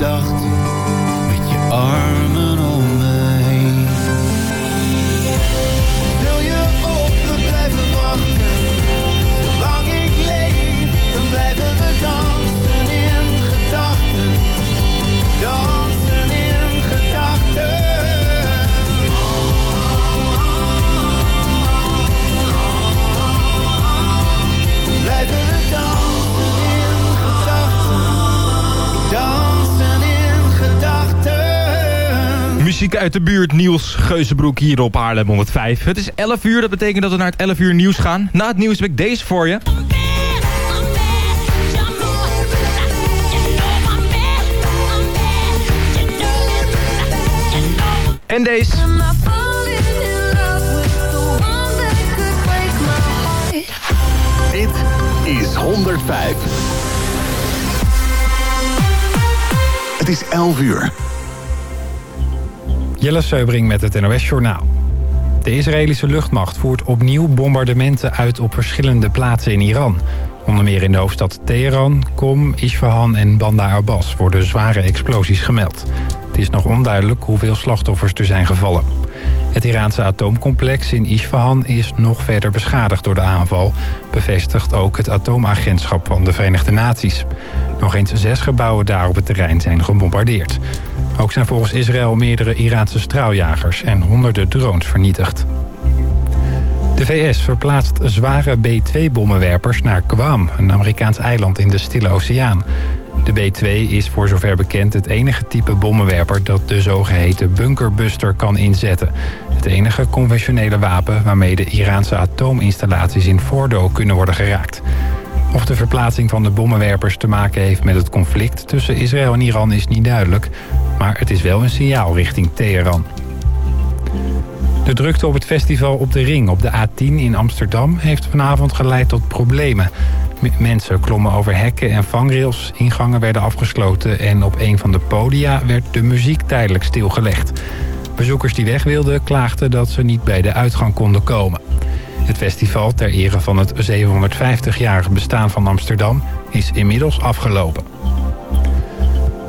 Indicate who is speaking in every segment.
Speaker 1: gedachten met je armen
Speaker 2: Muziek uit de buurt, Niels Geuzenbroek hier op Haarlem 105. Het is 11 uur, dat betekent dat we naar het 11 uur nieuws gaan. Na het nieuws heb ik deze voor je. En deze.
Speaker 3: Dit is 105. Het is 11 uur.
Speaker 4: Jelle Seubring met het NOS Journaal. De Israëlische luchtmacht voert opnieuw bombardementen uit op verschillende plaatsen in Iran. Onder meer in de hoofdstad Teheran, Qom, Isfahan en Bandar Abbas worden zware explosies gemeld. Het is nog onduidelijk hoeveel slachtoffers er zijn gevallen. Het Iraanse atoomcomplex in Isfahan is nog verder beschadigd door de aanval... bevestigt ook het atoomagentschap van de Verenigde Naties. Nog eens zes gebouwen daar op het terrein zijn gebombardeerd. Ook zijn volgens Israël meerdere Iraanse straaljagers en honderden drones vernietigd. De VS verplaatst zware B-2-bommenwerpers naar Guam, een Amerikaans eiland in de Stille Oceaan. De B-2 is voor zover bekend het enige type bommenwerper dat de zogeheten bunkerbuster kan inzetten. Het enige conventionele wapen waarmee de Iraanse atoominstallaties in Fordo kunnen worden geraakt. Of de verplaatsing van de bommenwerpers te maken heeft met het conflict tussen Israël en Iran is niet duidelijk. Maar het is wel een signaal richting Teheran. De drukte op het festival op de Ring op de A10 in Amsterdam heeft vanavond geleid tot problemen. Mensen klommen over hekken en vangrails, ingangen werden afgesloten... en op een van de podia werd de muziek tijdelijk stilgelegd. Bezoekers die weg wilden klaagden dat ze niet bij de uitgang konden komen. Het festival ter ere van het 750-jarige bestaan van Amsterdam is inmiddels afgelopen.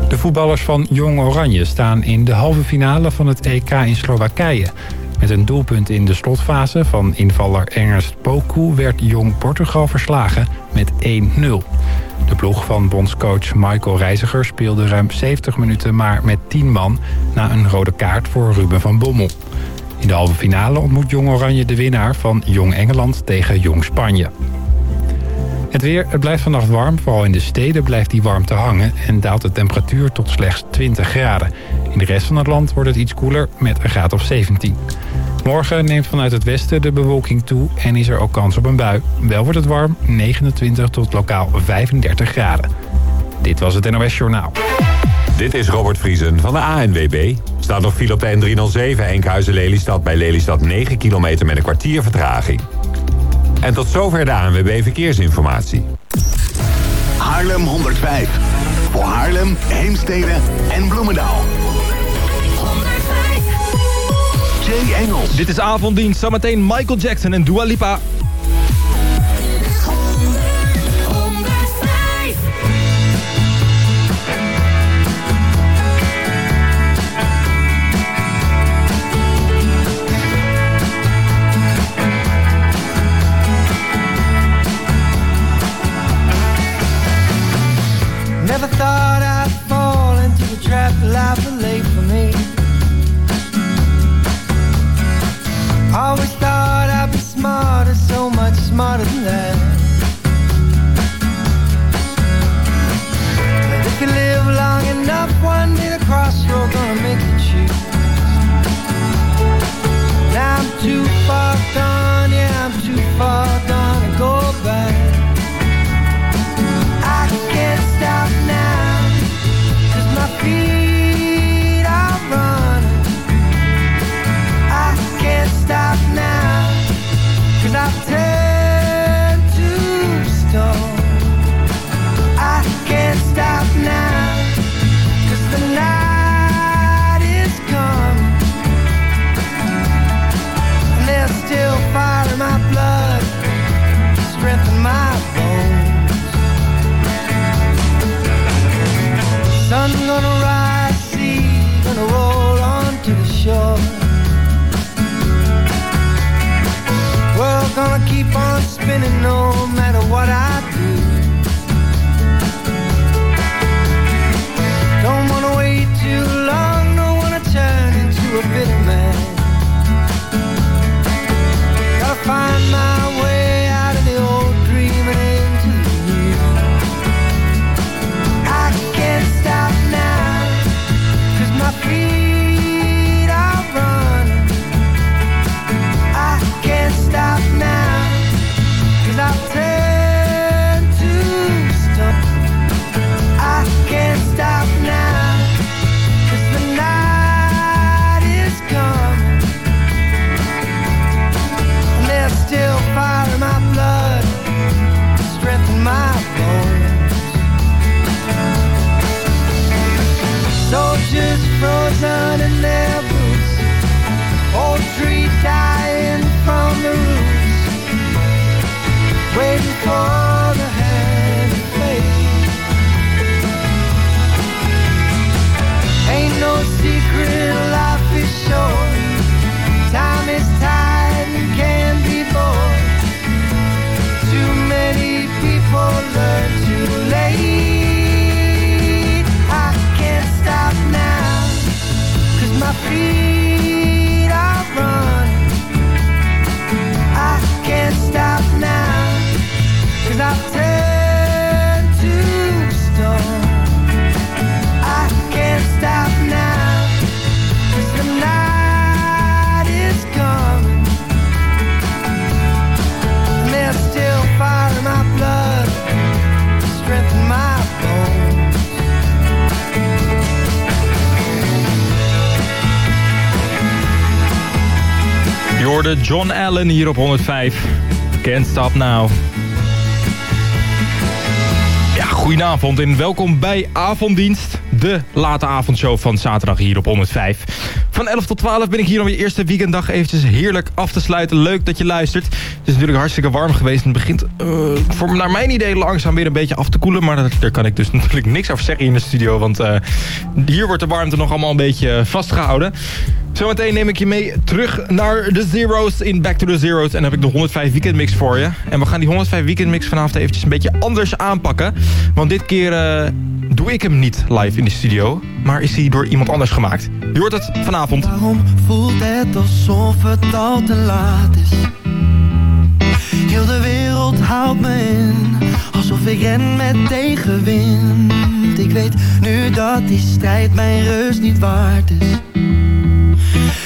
Speaker 4: De voetballers van Jong Oranje staan in de halve finale van het EK in Slowakije. Met een doelpunt in de slotfase van invaller Ernst Poku werd Jong Portugal verslagen met 1-0. De ploeg van bondscoach Michael Reiziger speelde ruim 70 minuten maar met 10 man... na een rode kaart voor Ruben van Bommel. In de halve finale ontmoet Jong Oranje de winnaar van Jong Engeland tegen Jong Spanje. Het weer, het blijft vannacht warm. Vooral in de steden blijft die warmte hangen en daalt de temperatuur tot slechts 20 graden. In de rest van het land wordt het iets koeler met een graad of 17. Morgen neemt vanuit het westen de bewolking toe en is er ook kans op een bui. Wel wordt het warm, 29 tot lokaal 35 graden. Dit was het NOS Journaal.
Speaker 5: Dit is Robert Vriesen van de ANWB. Staat nog file op de N307 Enkhuizen-Lelystad bij Lelystad 9 kilometer met een kwartier vertraging. En tot zover de ANWB Verkeersinformatie.
Speaker 3: Haarlem 105. Voor Haarlem, Heemstede en Bloemendaal. Jay Engels.
Speaker 2: Dit is avonddienst, zometeen Michael Jackson en Dua Lipa. John Allen hier op 105. Can't Stop Now. Ja, goedenavond en welkom bij Avonddienst. De late avondshow van zaterdag hier op 105. Van 11 tot 12 ben ik hier om je eerste weekenddag eventjes heerlijk af te sluiten. Leuk dat je luistert. Het is natuurlijk hartstikke warm geweest. En het begint eh, voor, naar mijn idee langzaam weer een beetje af te koelen. Maar daar, kan ik dus natuurlijk niks over zeggen in de studio. Want eh, hier wordt de warmte nog allemaal een beetje vastgehouden. Zometeen neem ik je mee terug naar de Zero's in Back to the Zero's. En heb ik de 105 Weekend Mix voor je. En we gaan die 105 Weekend Mix vanavond eventjes een beetje anders aanpakken. Want dit keer eh, doe ik hem niet live in de studio. Maar is hij door iemand anders gemaakt. Je hoort het vanavond.
Speaker 6: Waarom voelt het alsof het al te laat is? Heel de wereld houdt me in, alsof ik ren met tegenwind. Ik weet nu dat die strijd mijn rust niet waard is.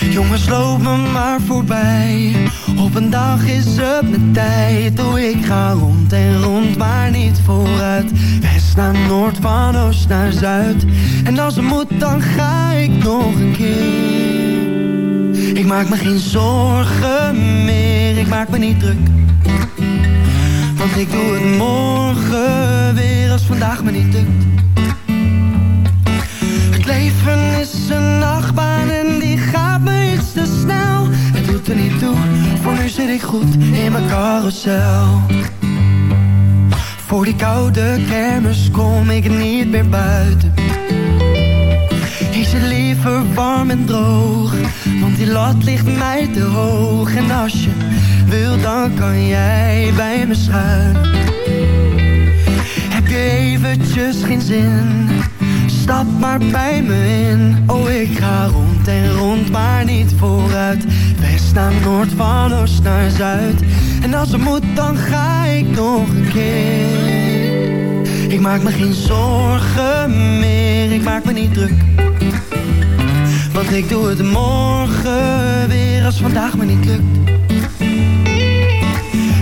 Speaker 6: Jongens, loop me maar voorbij. Op een dag is het mijn tijd. Oh, ik ga rond en rond, maar niet vooruit. West naar noord, van oost naar zuid. En als het moet, dan ga ik nog een keer. Ik maak me geen zorgen meer, ik maak me niet druk. Want ik doe het morgen weer als vandaag me niet lukt. Het leven is een nachtbaan en die gaat me iets te snel. Het doet er niet toe, voor nu zit ik goed in mijn carousel. Voor die koude kermis kom ik niet meer buiten. Ik zit liever warm en droog, want die lat ligt mij te hoog. En als je wil, dan kan jij bij me schuilen. Heb je eventjes geen zin? Stap maar bij me in. Oh, ik ga rond en rond, maar niet vooruit. West naar noord, van oost naar zuid. En als het moet, dan ga ik nog een keer. Ik maak me geen zorgen meer, ik maak me niet druk. Ik doe het morgen weer als vandaag me niet lukt.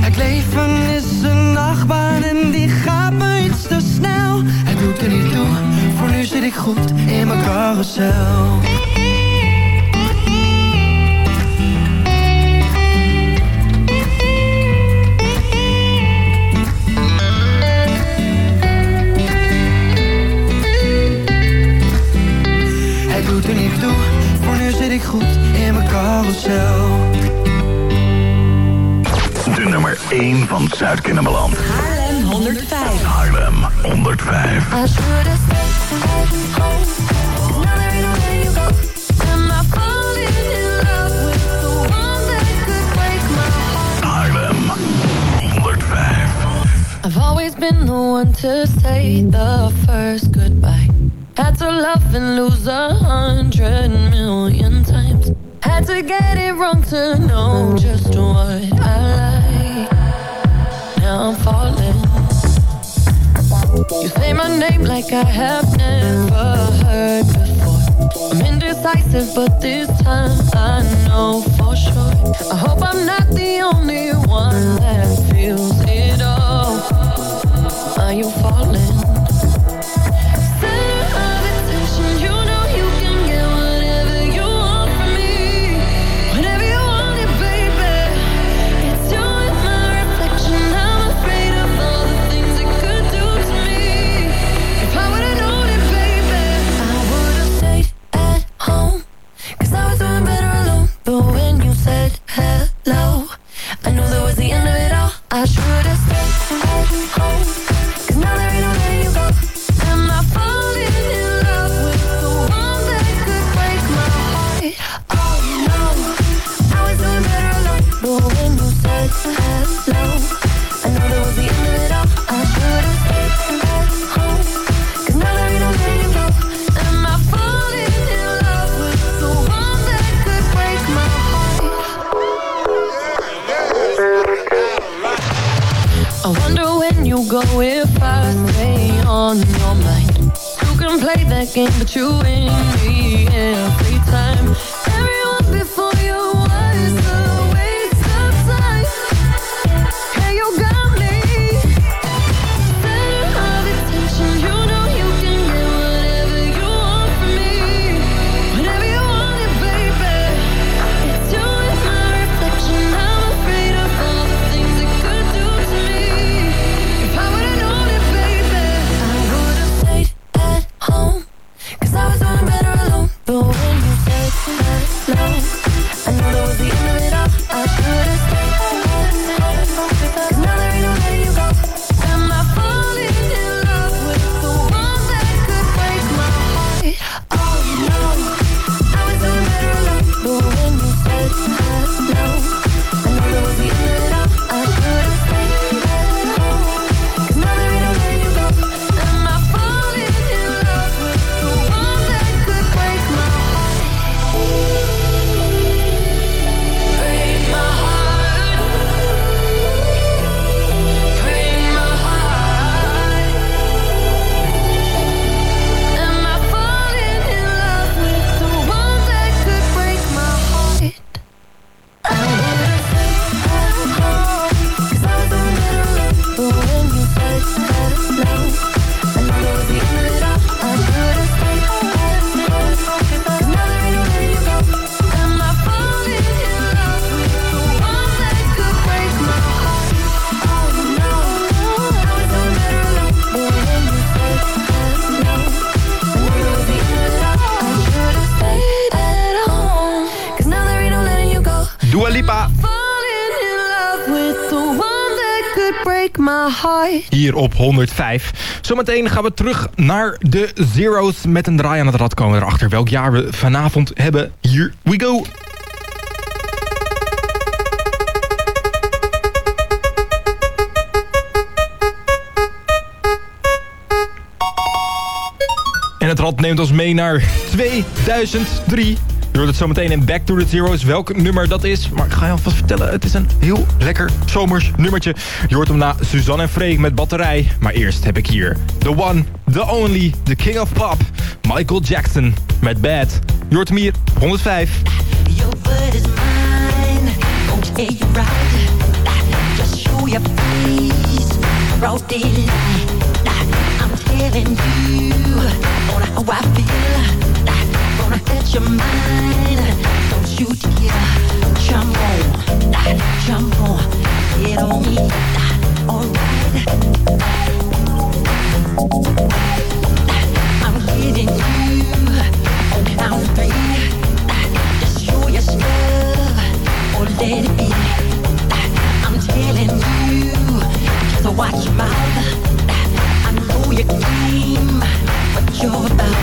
Speaker 6: Het leven is een nachtbaan en die gaat me iets te snel. Het doet er niet toe, voor nu zit ik goed in mijn carousel. goed in mijn carousel.
Speaker 7: De nummer 1 van Zuid-Kennemerland.
Speaker 8: Haarlem 105.
Speaker 7: Haarlem 105.
Speaker 3: Haarlem 105. I've
Speaker 7: always been the one to say the first goodbye to love and lose a hundred million times. Had to get it wrong to know just what I like. Now I'm falling. You say my name like I have never heard before. I'm indecisive, but this time I know for sure. I hope I'm not the only one that feels it all. Are you falling?
Speaker 2: Hier op 105. Zometeen gaan we terug naar de Zero's met een draai aan het rad komen erachter. Welk jaar we vanavond hebben. Here we go. En het rad neemt ons mee naar 2003. Je hoort het zometeen in Back to the Zero's. Welk nummer dat is, maar ik ga je alvast vertellen. Het is een heel lekker zomers nummertje. Je hoort hem na Suzanne en Freek met batterij. Maar eerst heb ik hier the one, the only, the king of pop. Michael Jackson met Bad. Je hoort hem hier, 105.
Speaker 9: I'm. your mind. Don't you dare jump on, jump on, get on me. Alright, I'm you. Just show your stuff or let it be. I'm telling you watch your mouth. I know your game, but you're about.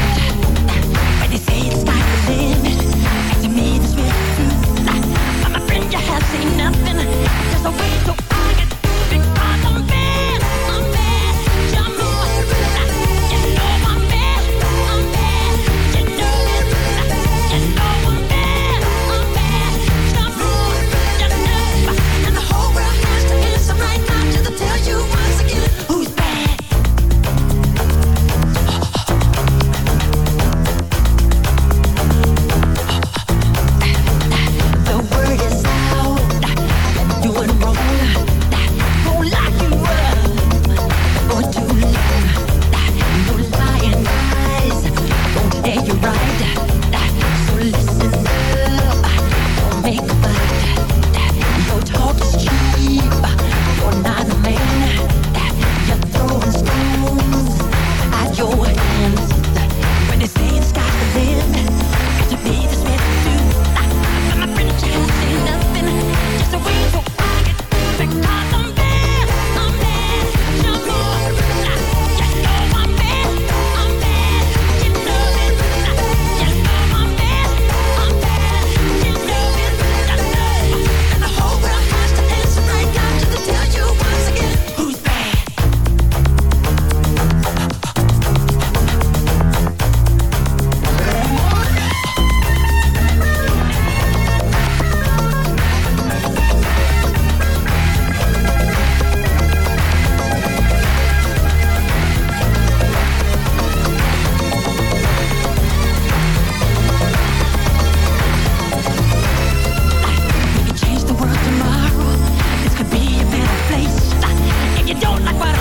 Speaker 6: para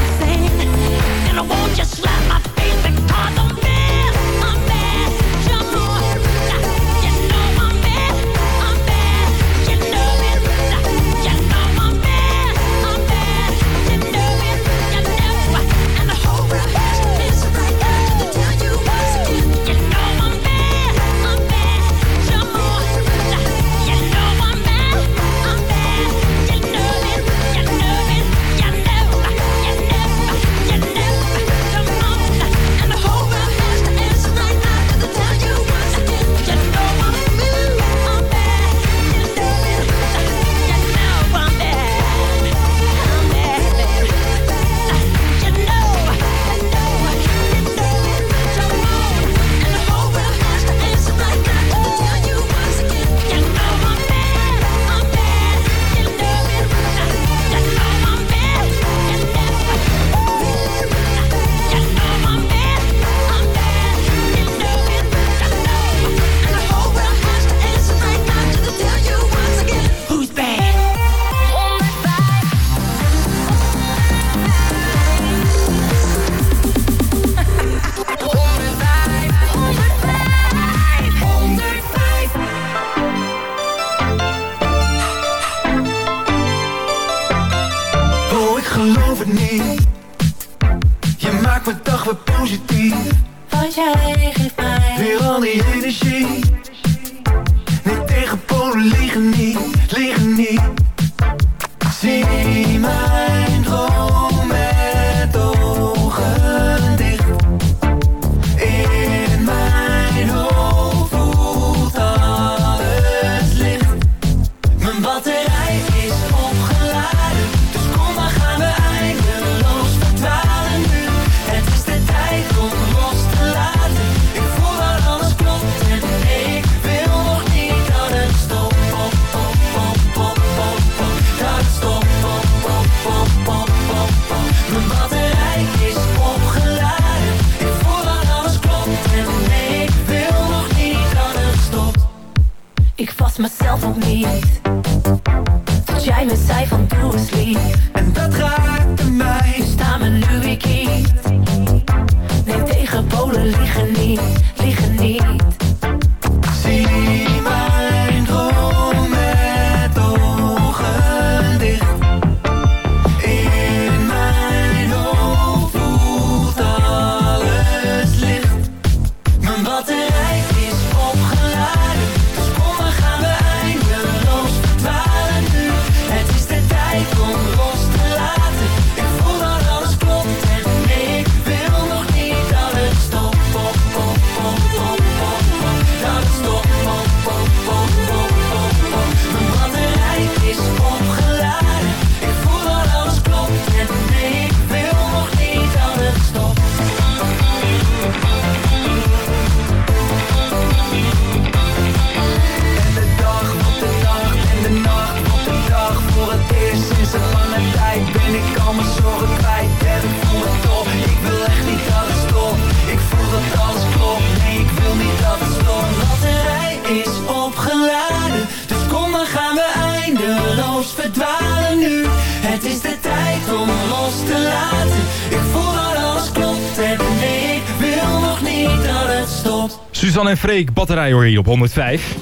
Speaker 2: Suzanne en Freek, batterij hoor hier op 105.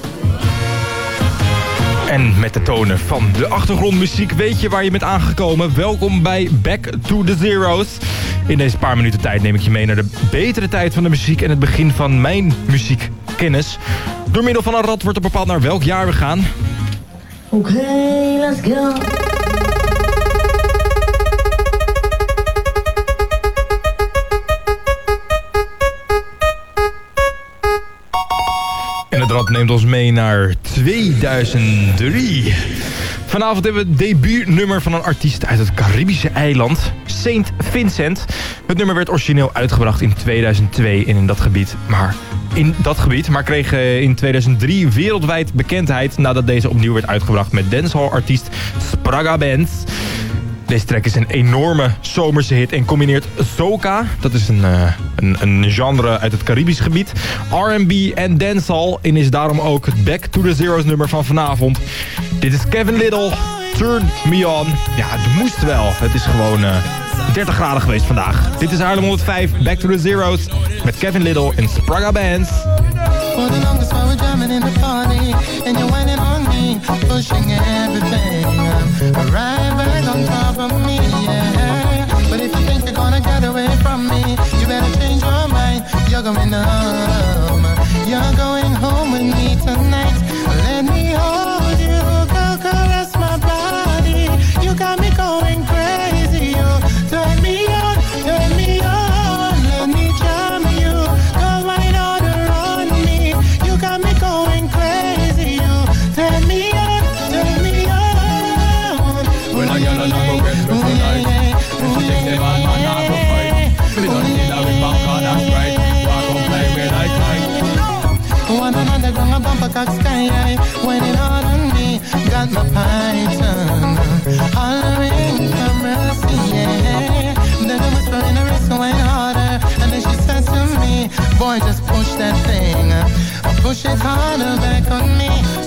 Speaker 2: En met de tonen van de achtergrondmuziek weet je waar je bent aangekomen. Welkom bij Back to the Zeros. In deze paar minuten tijd neem ik je mee naar de betere tijd van de muziek... en het begin van mijn muziekkennis. Door middel van een rad wordt er bepaald naar welk jaar we gaan.
Speaker 6: Oké, let's go.
Speaker 2: Neemt ons mee naar 2003. Vanavond hebben we het debuutnummer van een artiest uit het Caribische eiland, Saint Vincent. Het nummer werd origineel uitgebracht in 2002 en in dat gebied, maar in dat gebied, maar kreeg eh, in 2003 wereldwijd bekendheid nadat deze opnieuw werd uitgebracht met dancehall-artiest Spraga Bands. Deze track is een enorme zomerse hit en combineert soca, dat is een, eh, een, een genre uit het Caribisch gebied, R&B en dancehall en is daarom ook het Back to the Zeros nummer van vanavond. Dit is Kevin Little, Turn Me On. Ja, het moest wel. Het is gewoon eh, 30 graden geweest vandaag. Dit is Haarlem 105, Back to the Zeros met Kevin Little en Spraga Bands.
Speaker 1: The them in the got my python. Hollering for mercy, yeah Then I whisper in her wrist, going harder And then she said to me, boy, just push that thing. Push it harder back on me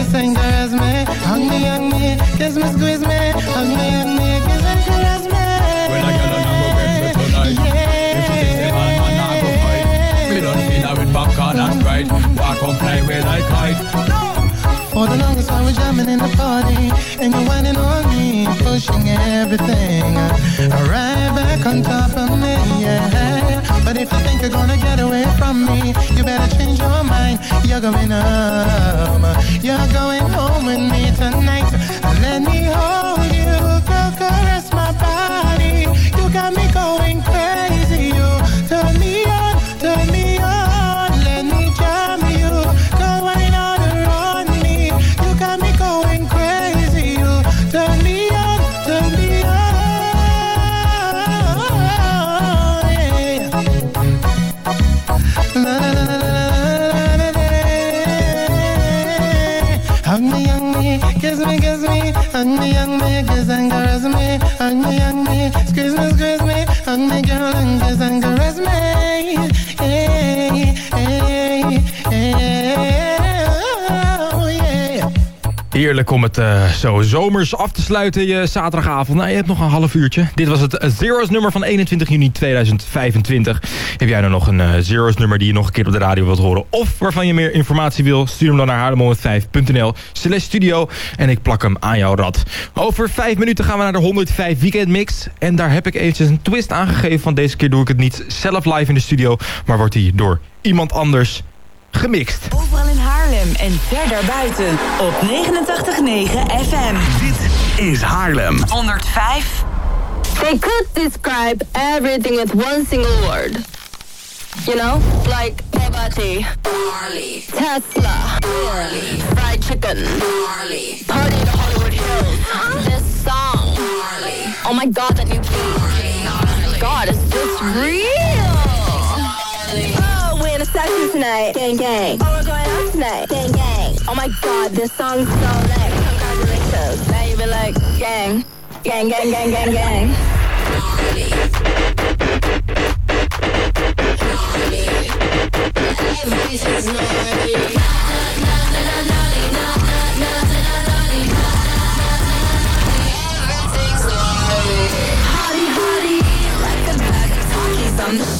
Speaker 1: hug me, kiss and caress me Hug me, hug me, kiss me, squeeze me Hug me, hug me, kiss and caress me
Speaker 10: I get she
Speaker 1: For the longest while we're jamming in the party And you're whining on me, pushing everything Right back on top of me, yeah But if you think you're gonna get away from me You better change your mind, you're going home. You're going home with me tonight. Let me hold you, girl, caress my body. You got me going and me and me kiss and caress me. And me and me squeeze me squeeze me. And me girl and kiss and caress me. Yeah, yeah, yeah.
Speaker 2: Heerlijk om het eh, zo zomers af te sluiten, je zaterdagavond. Nou, je hebt nog een half uurtje. Dit was het eh, Zero's nummer van 21 juni 2025. Heb jij nou nog een eh, Zero's nummer die je nog een keer op de radio wilt horen? Of waarvan je meer informatie wil? Stuur hem dan naar haarlem105.nl slash studio. En ik plak hem aan jouw rad. Over vijf minuten gaan we naar de 105 Weekend Mix. En daar heb ik eventjes een twist aangegeven. Van deze keer doe ik het niet zelf live in de studio. Maar wordt hij door iemand anders gemixt.
Speaker 8: Overal in Haarlem en ver daarbuiten op 89.9 FM.
Speaker 3: Dit is Haarlem.
Speaker 8: 105
Speaker 11: They could describe everything with one single word. You know, like Bugatti, Tesla, fried chicken, party in the Hollywood Hills, this song. Oh my God, that new beat. God, is this real? Session tonight. Gang, gang. Oh, we're going out tonight. Gang, gang. Oh my God, this song's so lit. Congratulations. Now you be like, gang. Gang, gang, gang, gang, gang.
Speaker 7: Hottie, hottie, like a bag of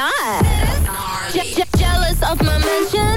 Speaker 11: not. Je- je- jealous of my mention?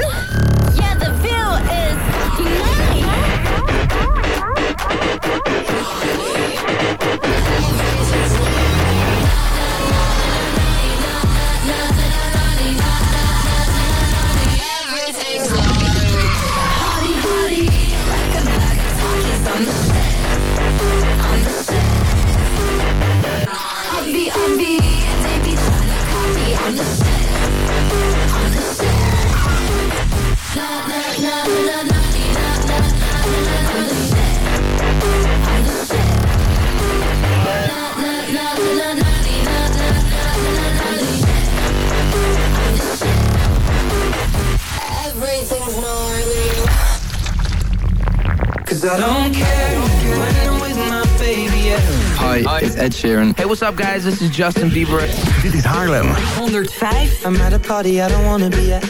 Speaker 12: Cause I don't care when I'm with my baby, yeah.
Speaker 13: Hi, it's Ed Sheeran. Hey, what's up, guys? This is Justin Bieber.
Speaker 3: Dit is Haarlem.
Speaker 8: 105
Speaker 12: I'm at a party I don't wanna be at.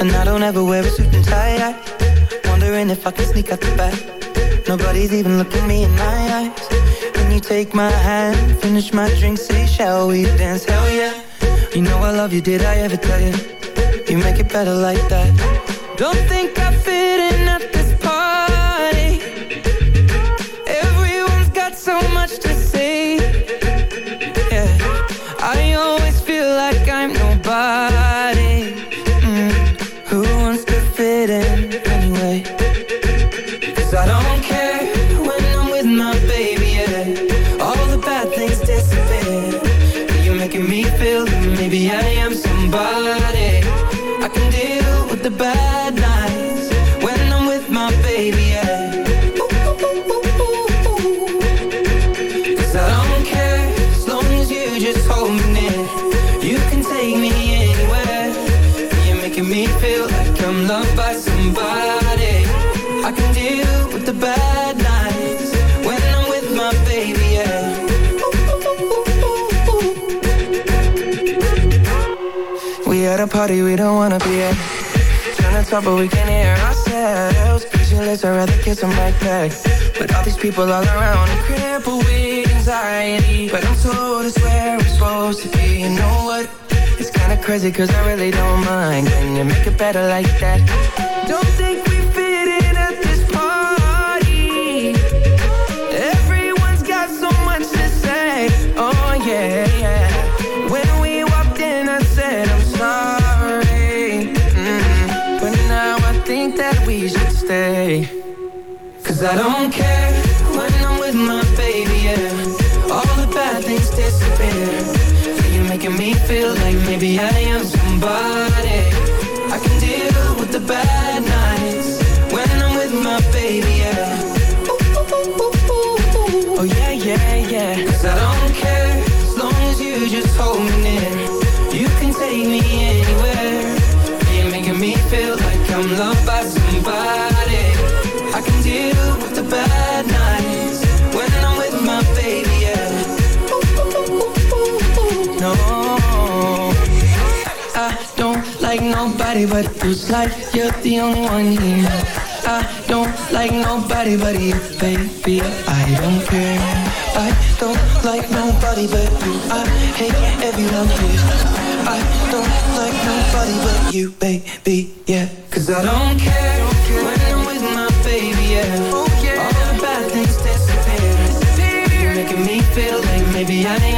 Speaker 12: And I don't ever wear a suit and tie. I wondering if I can sneak out the back. Nobody's even looking me in my eyes. Can you take my hand, finish my drink, say, shall we dance? Hell yeah. You know I love you, did I ever tell you? You make it better like that. Don't think I fit goodbye. Party we don't wanna be at. Trying to talk but we can't hear ourselves. Pictureless, I'd rather kiss them right back. But all these people all around are crippled with anxiety. But I'm told it's where we're supposed to be. You know what? It's kinda crazy cause I really don't mind. Can you make it better like that? Don't think Cause I don't care when I'm with my baby, yeah. All the bad things disappear. You're making me feel like maybe I am somebody. I can deal with the bad nights when I'm with my baby, yeah. Oh yeah, yeah, yeah. Cause I don't care as long as you just hold me near. You can take me anywhere. You're making me feel like I'm loved by somebody. Nobody but you. Like you're the only one here. I don't like nobody but you, baby. I don't care. I don't like nobody but you. I hate everyone here. I don't like nobody but you, baby. Yeah, cause I don't care when I'm with my baby. Yeah, all the bad things disappear. You're making me feel like maybe I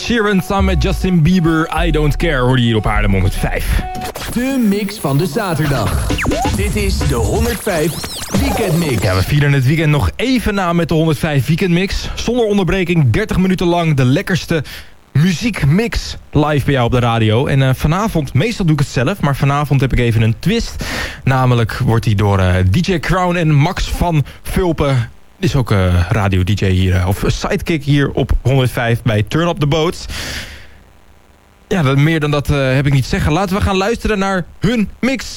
Speaker 2: Ed Sheeran samen met Justin Bieber, I Don't Care, hoorde je hier op Haarlem 105.
Speaker 14: De mix van de zaterdag. Dit is de 105 Weekend Mix.
Speaker 2: Ja, we vieren het weekend nog even na met de 105 Weekend Mix. Zonder onderbreking, 30 minuten lang de lekkerste muziekmix live bij jou op de radio. En eh, vanavond, meestal doe ik het zelf, maar vanavond heb ik even een twist. Namelijk wordt die door eh, DJ Crown en Max van Vulpen is ook eh, radio-dj hier, eh, of sidekick hier op 105 bij Turn Up The Boats. Ja, meer dan dat eh, heb ik niet zeggen. Laten we gaan luisteren naar hun mix.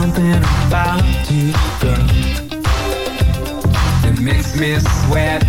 Speaker 15: Something about you, girl, that makes me sweat.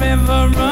Speaker 15: River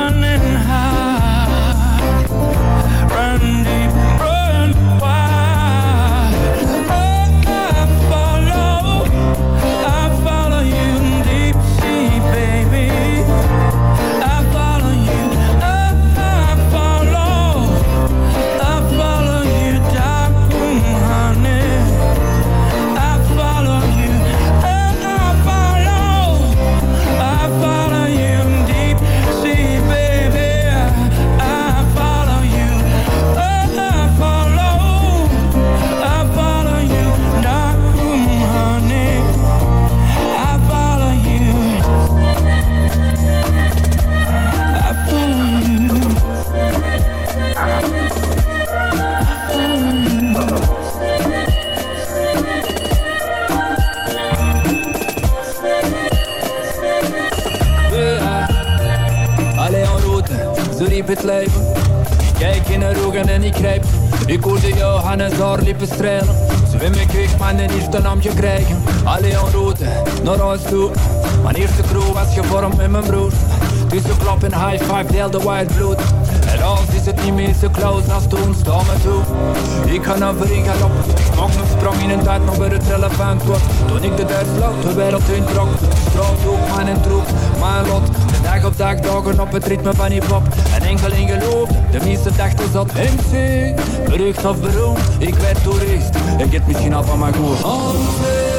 Speaker 16: En als is het niet meer zo close als toen, sta me toe. Ik ga naar in. Ik maak een sprong in een tijd nog weer het relevant wordt. Toen ik de deur sloot, de wereld introk. Straat ook mijn troep, mijn lot. De dag op dag dagen op het ritme van hip-hop. En enkel in geloof, de meeste dachten zat MC. Berucht of beroemd, ik werd toerist. Ik het misschien al van mijn goed.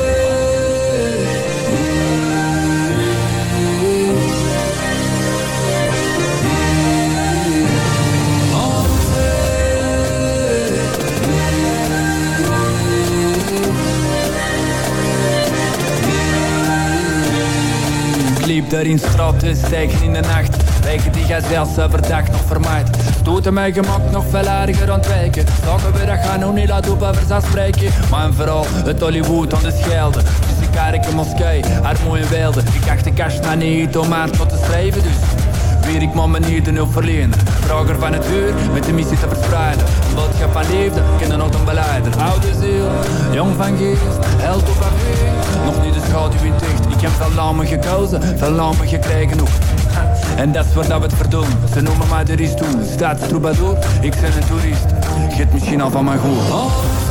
Speaker 16: Daar in straten, stijgen in de nacht. Wegen die jij zelfs overdag nog vermijdt Stoten mij gemak nog veel erger ontwijken Zagen we dat gaan nog niet laten op over spreken. Maar vooral het Hollywood aan de Schelde Tussen kerk en moskee, harmonie en weelde Ik dacht de kast naar niet om maar tot te schrijven dus Weer ik man mijn niet de nul verlenen. Drager van het uur, met de missie te verspreiden. Een boodschap van liefde, kinderen ook een beleider. Oude ziel, jong van geest, held op aan Nog niet de schaduw in dicht. Ik heb veel namen gekozen, veel namen gekregen ook. En dat is wat dat we het verdoen. Ze noemen mij de Ristoen, staatstroubadour. Ik ben een toerist, geet misschien al van
Speaker 17: mijn goed.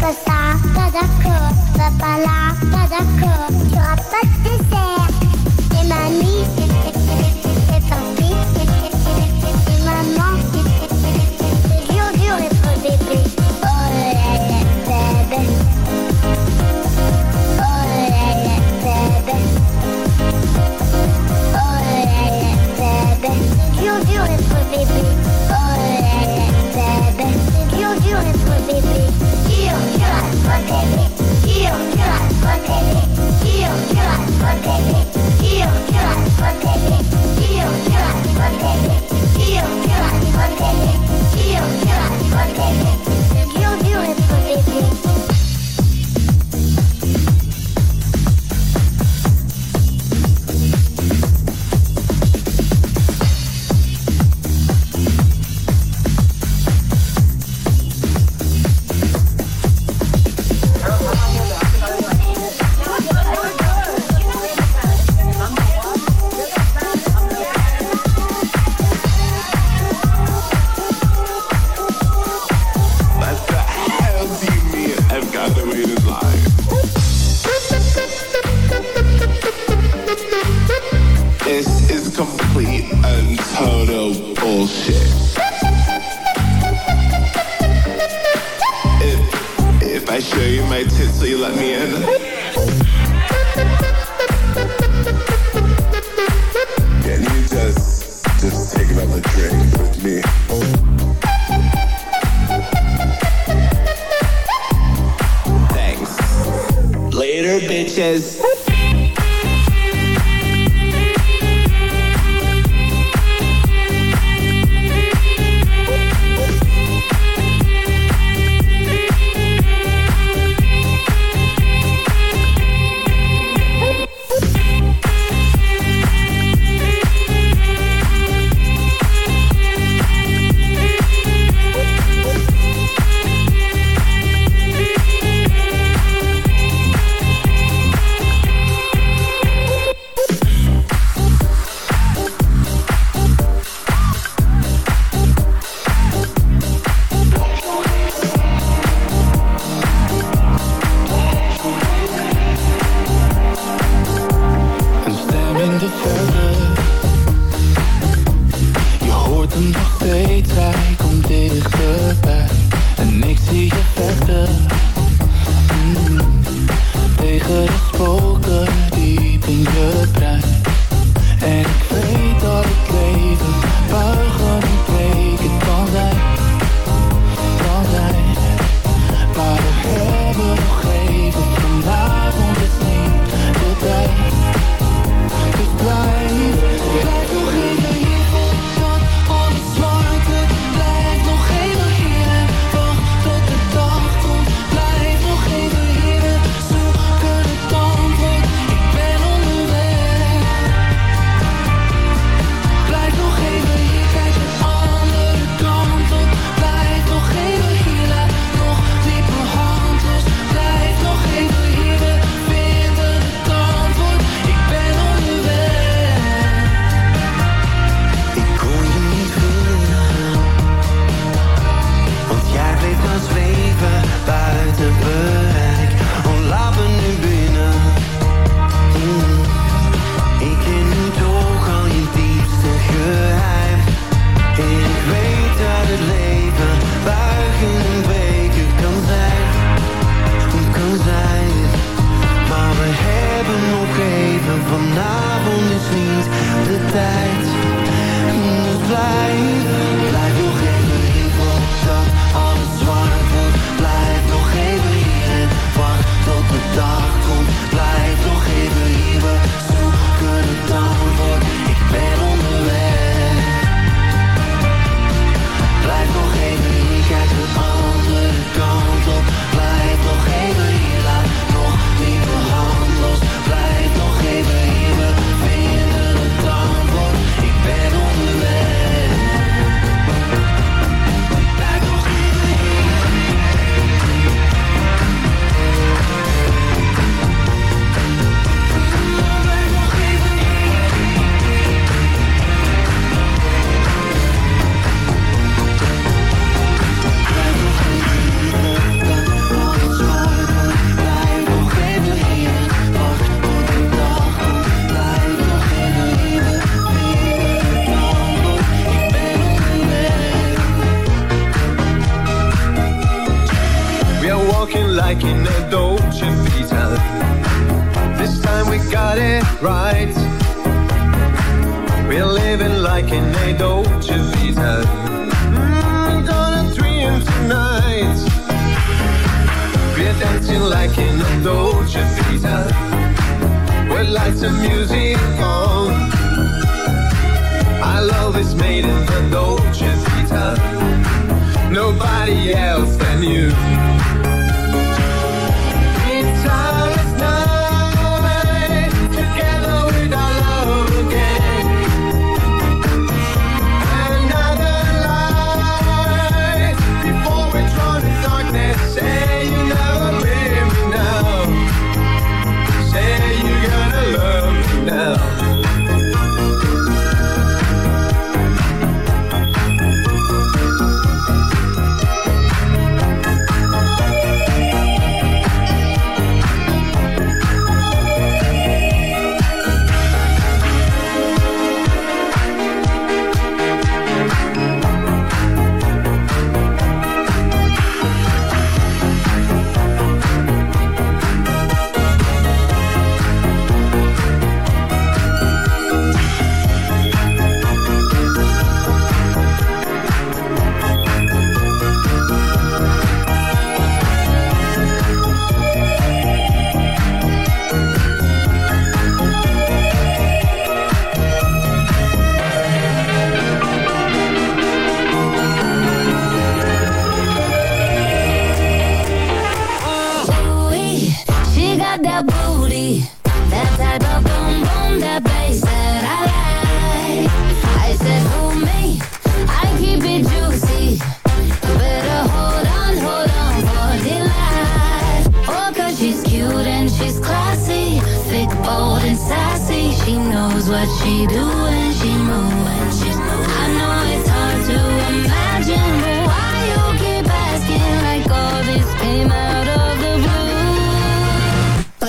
Speaker 17: Pas ça, pas d'accord. Papa là, pas d'accord. Tu auras pas de dessert. Et mamie,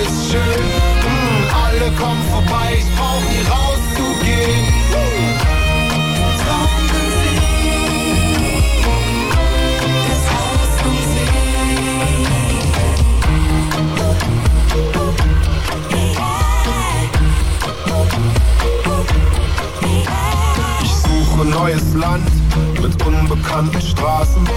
Speaker 18: alles schön. Mm, alle kommen vorbei, ich brauch nie rauszugehen. Ich suche Neues Land mit unbekannten Straßen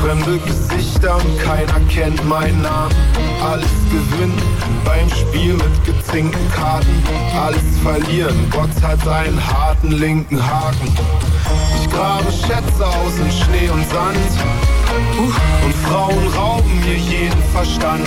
Speaker 18: Fremde Gesichter und keiner kennt meinen Namen. Alles gewinnen beim Spiel mit gezinkten Karten. Alles verlieren, Gott hat einen harten linken Haken. Ich grabe Schätze aus in Schnee und Sand. Und Frauen rauben mir jeden Verstand.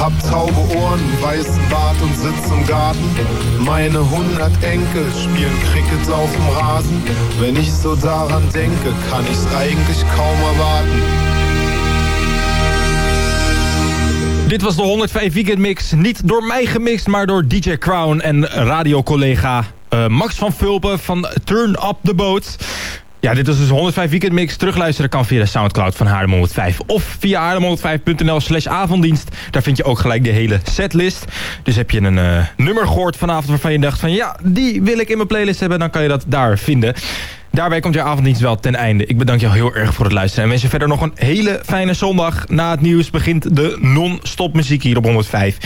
Speaker 18: Hab taube Ohren, weißen Bart und sitz im Garten. Meine hundert Enkel spielen Cricket auf dem Rasen. Wenn ich so daran denke, kann ich's eigentlich kaum erwarten.
Speaker 2: Dit was de 105 Weekend Mix. Niet door mij gemixt, maar door DJ Crown en radiocollega eh, Max van Vulpen van Turn Up The Boat. Ja, dit was dus de 105 Weekend Mix. Terugluisteren kan via de Soundcloud van Haarlem 105. Of via haarlem105.nl slash avonddienst. Daar vind je ook gelijk de hele setlist. Dus heb je een eh, nummer gehoord vanavond waarvan je dacht van... ja, die wil ik in mijn playlist hebben. Dan kan je dat daar vinden. Daarbij komt jouw avonddienst wel ten einde. Ik bedank jou heel erg voor het luisteren. En wens je verder nog een hele fijne zondag. Na het nieuws begint de non-stop muziek hier op 105.